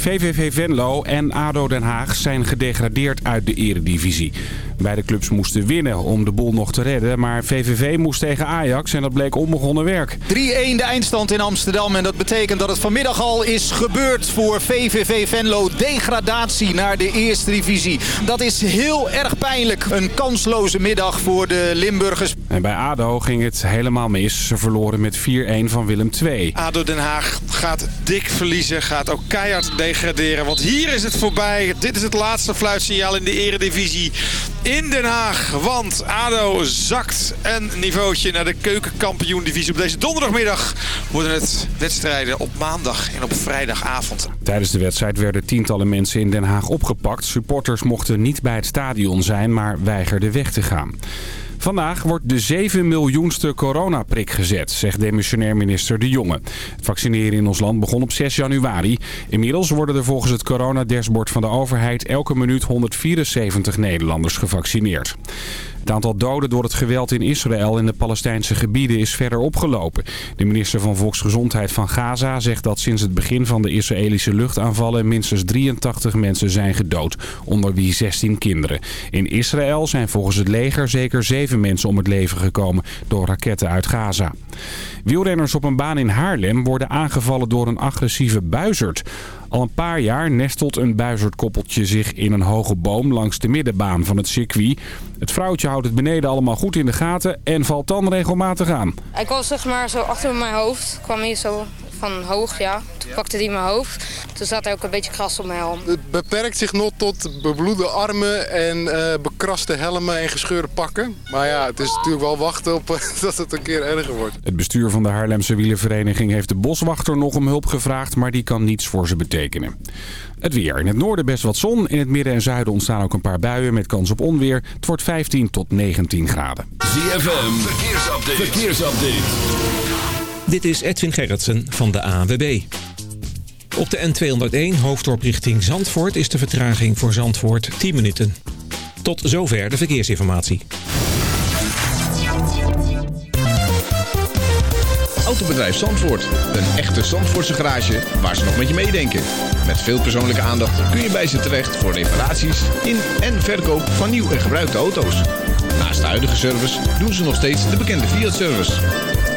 VVV Venlo en ADO Den Haag zijn gedegradeerd uit de eredivisie. Beide clubs moesten winnen om de boel nog te redden. Maar VVV moest tegen Ajax en dat bleek onbegonnen werk. 3-1 de eindstand in Amsterdam. En dat betekent dat het vanmiddag al is gebeurd voor VVV Venlo. Degradatie naar de eerste divisie. Dat is heel erg pijnlijk. Een kansloze middag voor de Limburgers. En bij ADO ging het helemaal mis. Ze verloren met 4-1 van Willem II. ADO Den Haag gaat dik verliezen. Gaat ook keihard degraderen. Want hier is het voorbij. Dit is het laatste fluitsignaal in de eredivisie in Den Haag. Want ADO zakt een niveautje naar de keukenkampioen-divisie. Op deze donderdagmiddag worden het wedstrijden op maandag en op vrijdagavond. Tijdens de wedstrijd werden tientallen mensen in Den Haag opgepakt. Supporters mochten niet bij het stadion zijn, maar weigerden weg te gaan. Vandaag wordt de 7 miljoenste coronaprik gezet, zegt demissionair minister De Jonge. Het vaccineren in ons land begon op 6 januari. Inmiddels worden er volgens het coronadashboard van de overheid elke minuut 174 Nederlanders gevaccineerd. Het aantal doden door het geweld in Israël en de Palestijnse gebieden is verder opgelopen. De minister van Volksgezondheid van Gaza zegt dat sinds het begin van de Israëlische luchtaanvallen minstens 83 mensen zijn gedood, onder wie 16 kinderen. In Israël zijn volgens het leger zeker 7 mensen om het leven gekomen door raketten uit Gaza. Wielrenners op een baan in Haarlem worden aangevallen door een agressieve buizerd. Al een paar jaar nestelt een buizerdkoppeltje zich in een hoge boom langs de middenbaan van het circuit. Het vrouwtje houdt het beneden allemaal goed in de gaten en valt dan regelmatig aan. Ik was zeg maar zo achter mijn hoofd, kwam hier zo van hoog, ja. Toen pakte hij mijn hoofd. Toen zat hij ook een beetje kras op mijn helm. Het beperkt zich nog tot bebloede armen en uh, bekraste helmen en gescheurde pakken. Maar ja, het is natuurlijk wel wachten op dat het een keer erger wordt. Het bestuur van de Haarlemse wielervereniging heeft de boswachter nog om hulp gevraagd, maar die kan niets voor ze betekenen. Het weer. In het noorden best wat zon. In het midden en zuiden ontstaan ook een paar buien met kans op onweer. Het wordt 15 tot 19 graden. ZFM, verkeersupdate. verkeersupdate. Dit is Edwin Gerritsen van de ANWB. Op de N201 hoofddorp richting Zandvoort is de vertraging voor Zandvoort 10 minuten. Tot zover de verkeersinformatie. Autobedrijf Zandvoort. Een echte Zandvoortse garage waar ze nog met je meedenken. Met veel persoonlijke aandacht kun je bij ze terecht voor reparaties in en verkoop van nieuw en gebruikte auto's. Naast de huidige service doen ze nog steeds de bekende Fiat-service.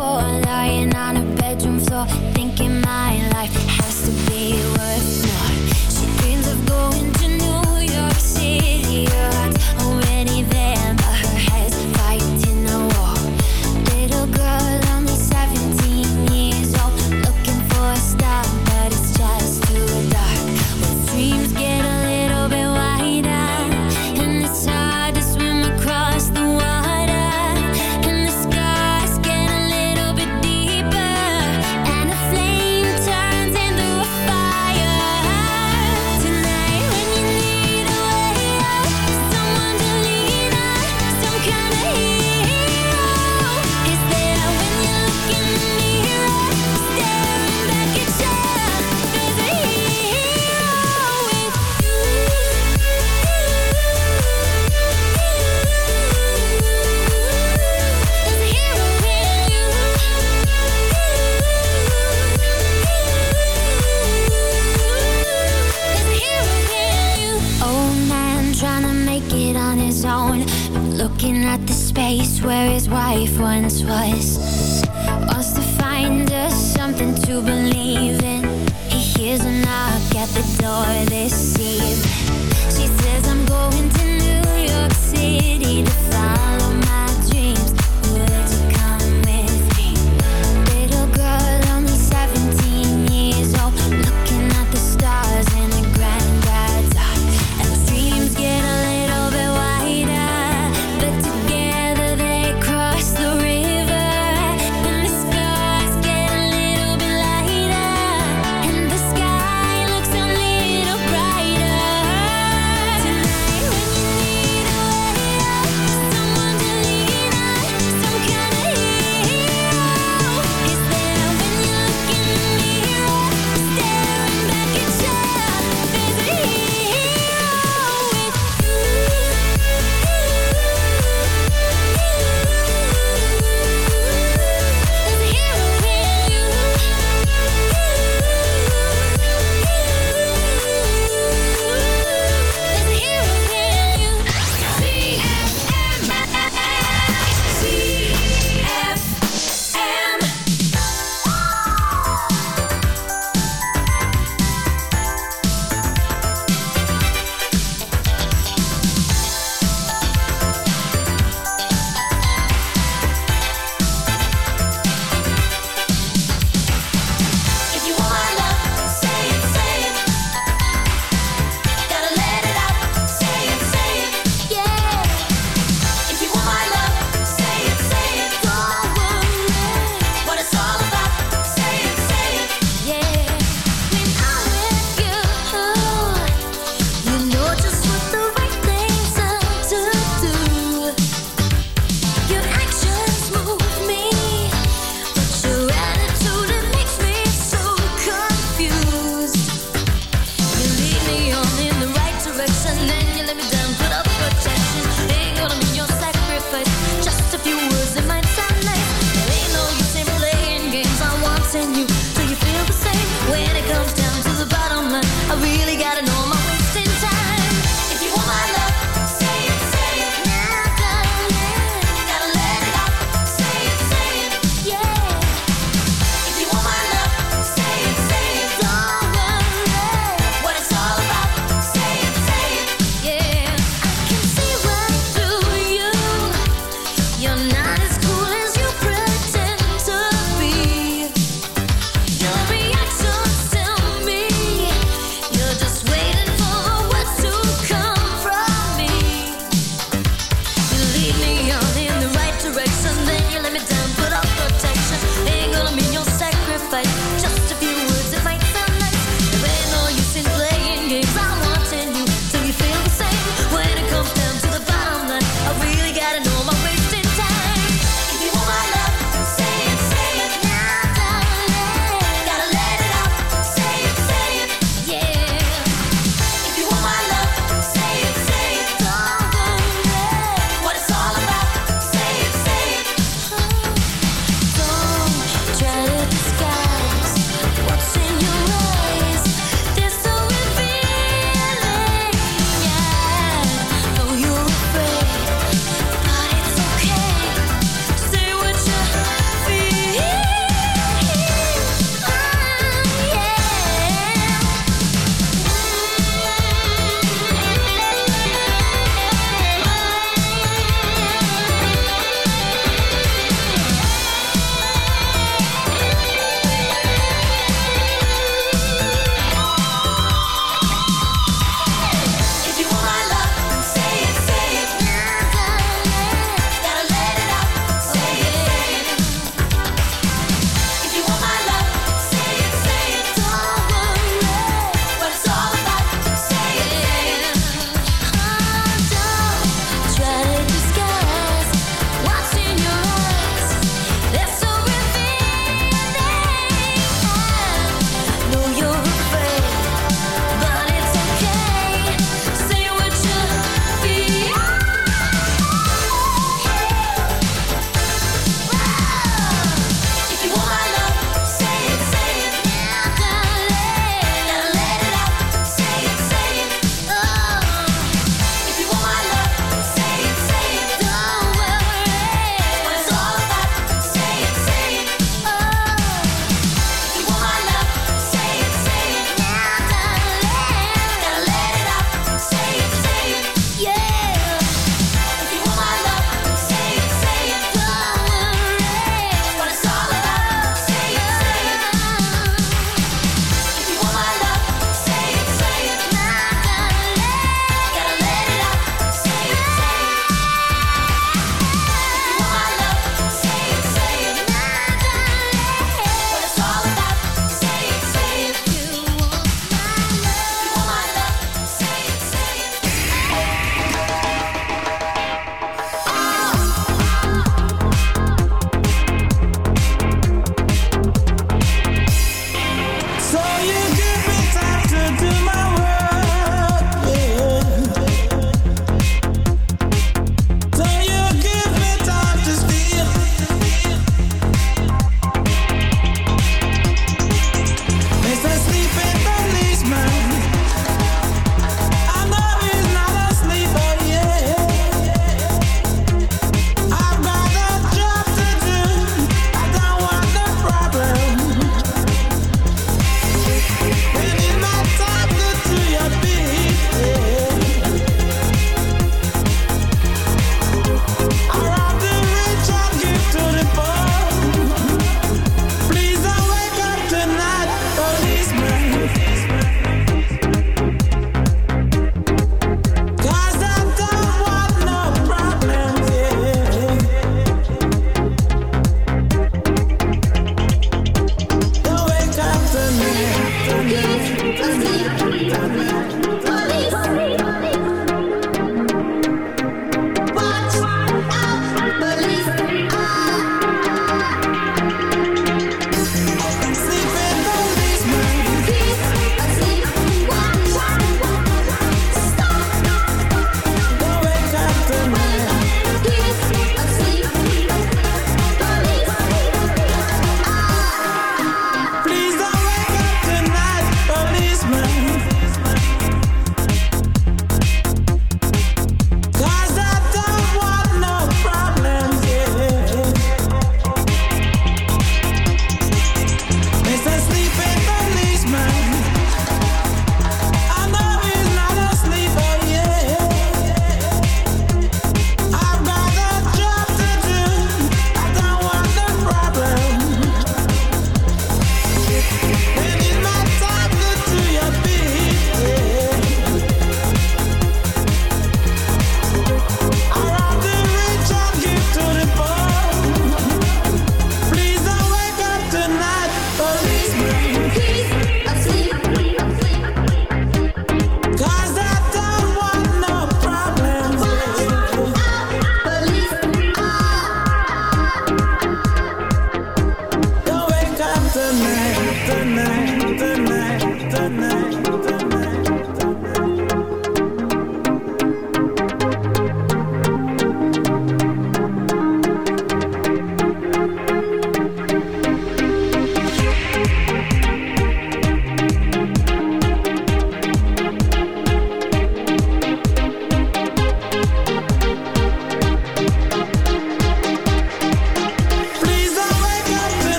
Before. Lying on her bedroom floor,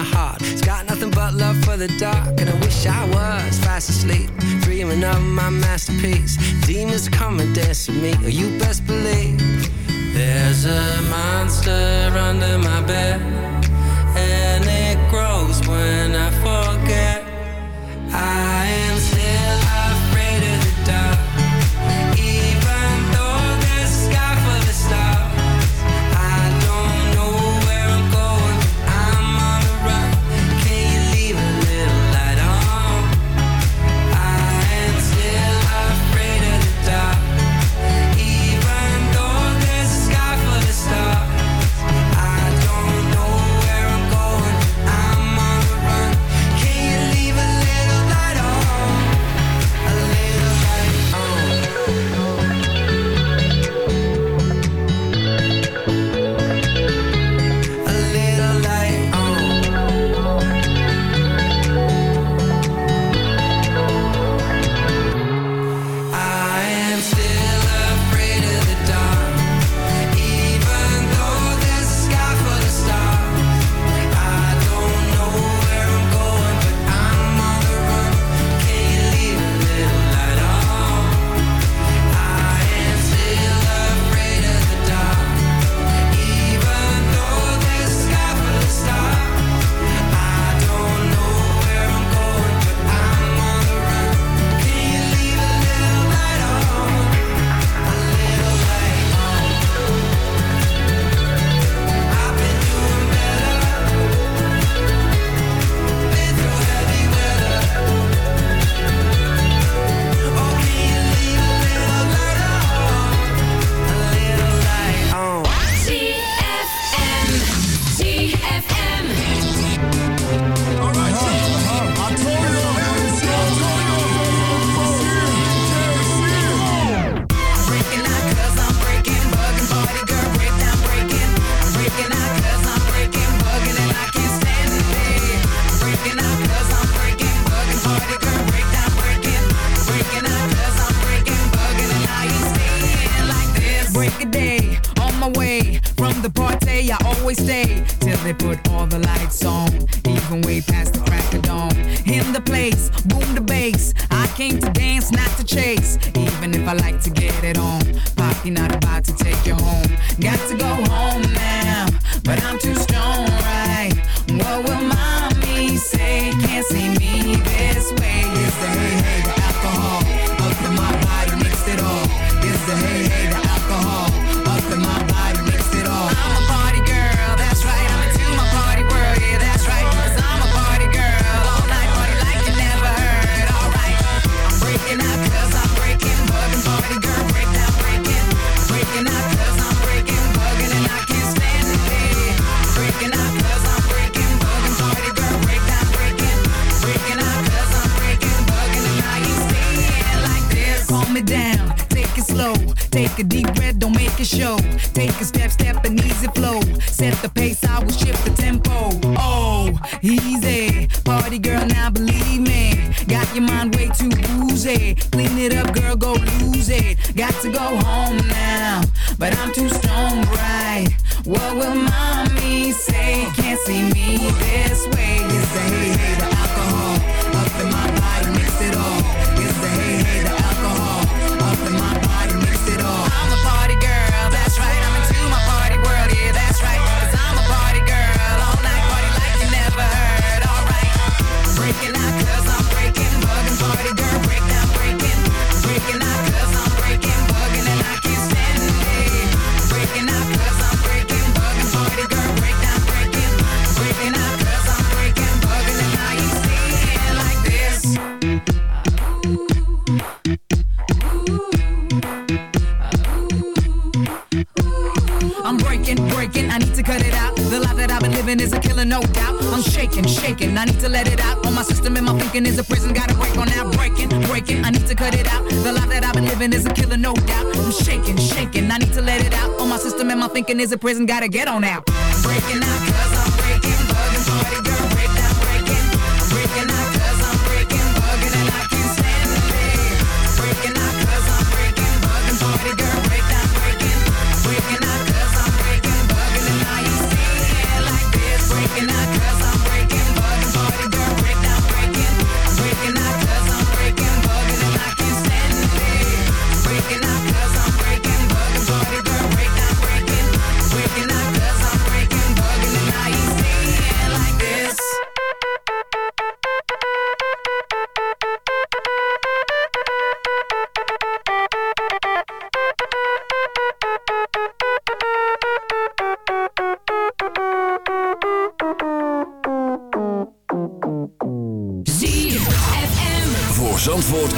my heart. It's got nothing but love for the dark, and I wish I was fast asleep, dreaming of my masterpiece. Demons come and dance with me, Oh, you best believe. There's a monster under my bed. show. Take a step, step and easy flow. Set the pace, I will shift thinking is a prison, gotta get on out. Breaking out cause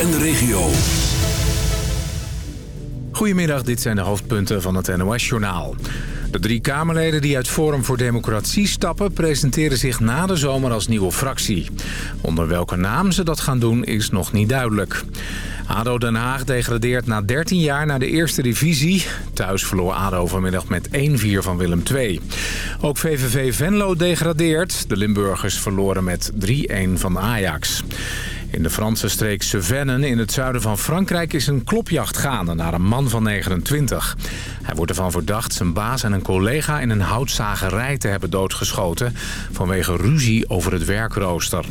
en de regio. Goedemiddag, dit zijn de hoofdpunten van het NOS-journaal. De drie Kamerleden die uit Forum voor Democratie stappen... presenteren zich na de zomer als nieuwe fractie. Onder welke naam ze dat gaan doen is nog niet duidelijk. ADO Den Haag degradeert na 13 jaar naar de eerste divisie. Thuis verloor ADO vanmiddag met 1-4 van Willem II. Ook VVV Venlo degradeert. De Limburgers verloren met 3-1 van Ajax. In de Franse streek Cevennen in het zuiden van Frankrijk is een klopjacht gaande naar een man van 29. Hij wordt ervan verdacht zijn baas en een collega in een houtzagerij te hebben doodgeschoten vanwege ruzie over het werkrooster.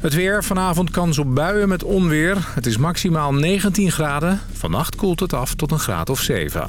Het weer, vanavond kans op buien met onweer. Het is maximaal 19 graden. Vannacht koelt het af tot een graad of 7.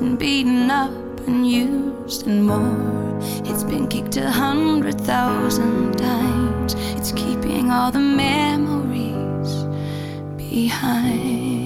and beaten up and used and more. It's been kicked a hundred thousand times. It's keeping all the memories behind.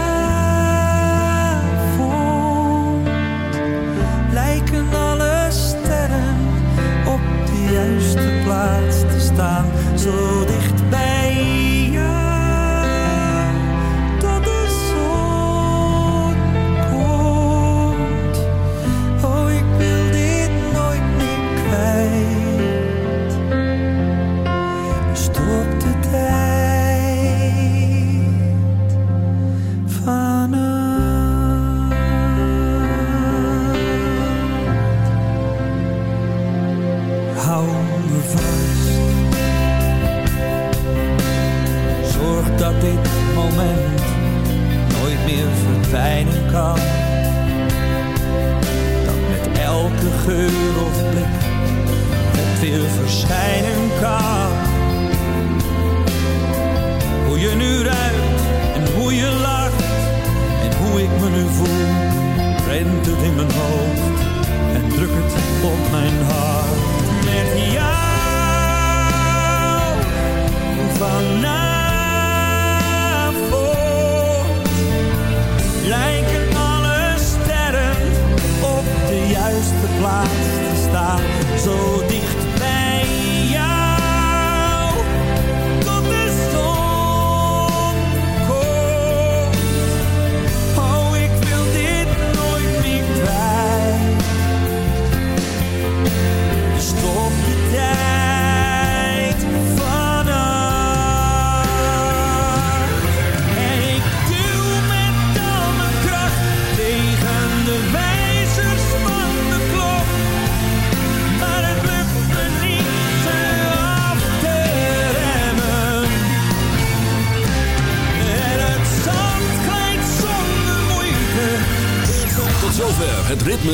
juiste plaats te staan, zo dicht bij jou, tot de zon komt. Oh, ik wil dit nooit meer kwijt.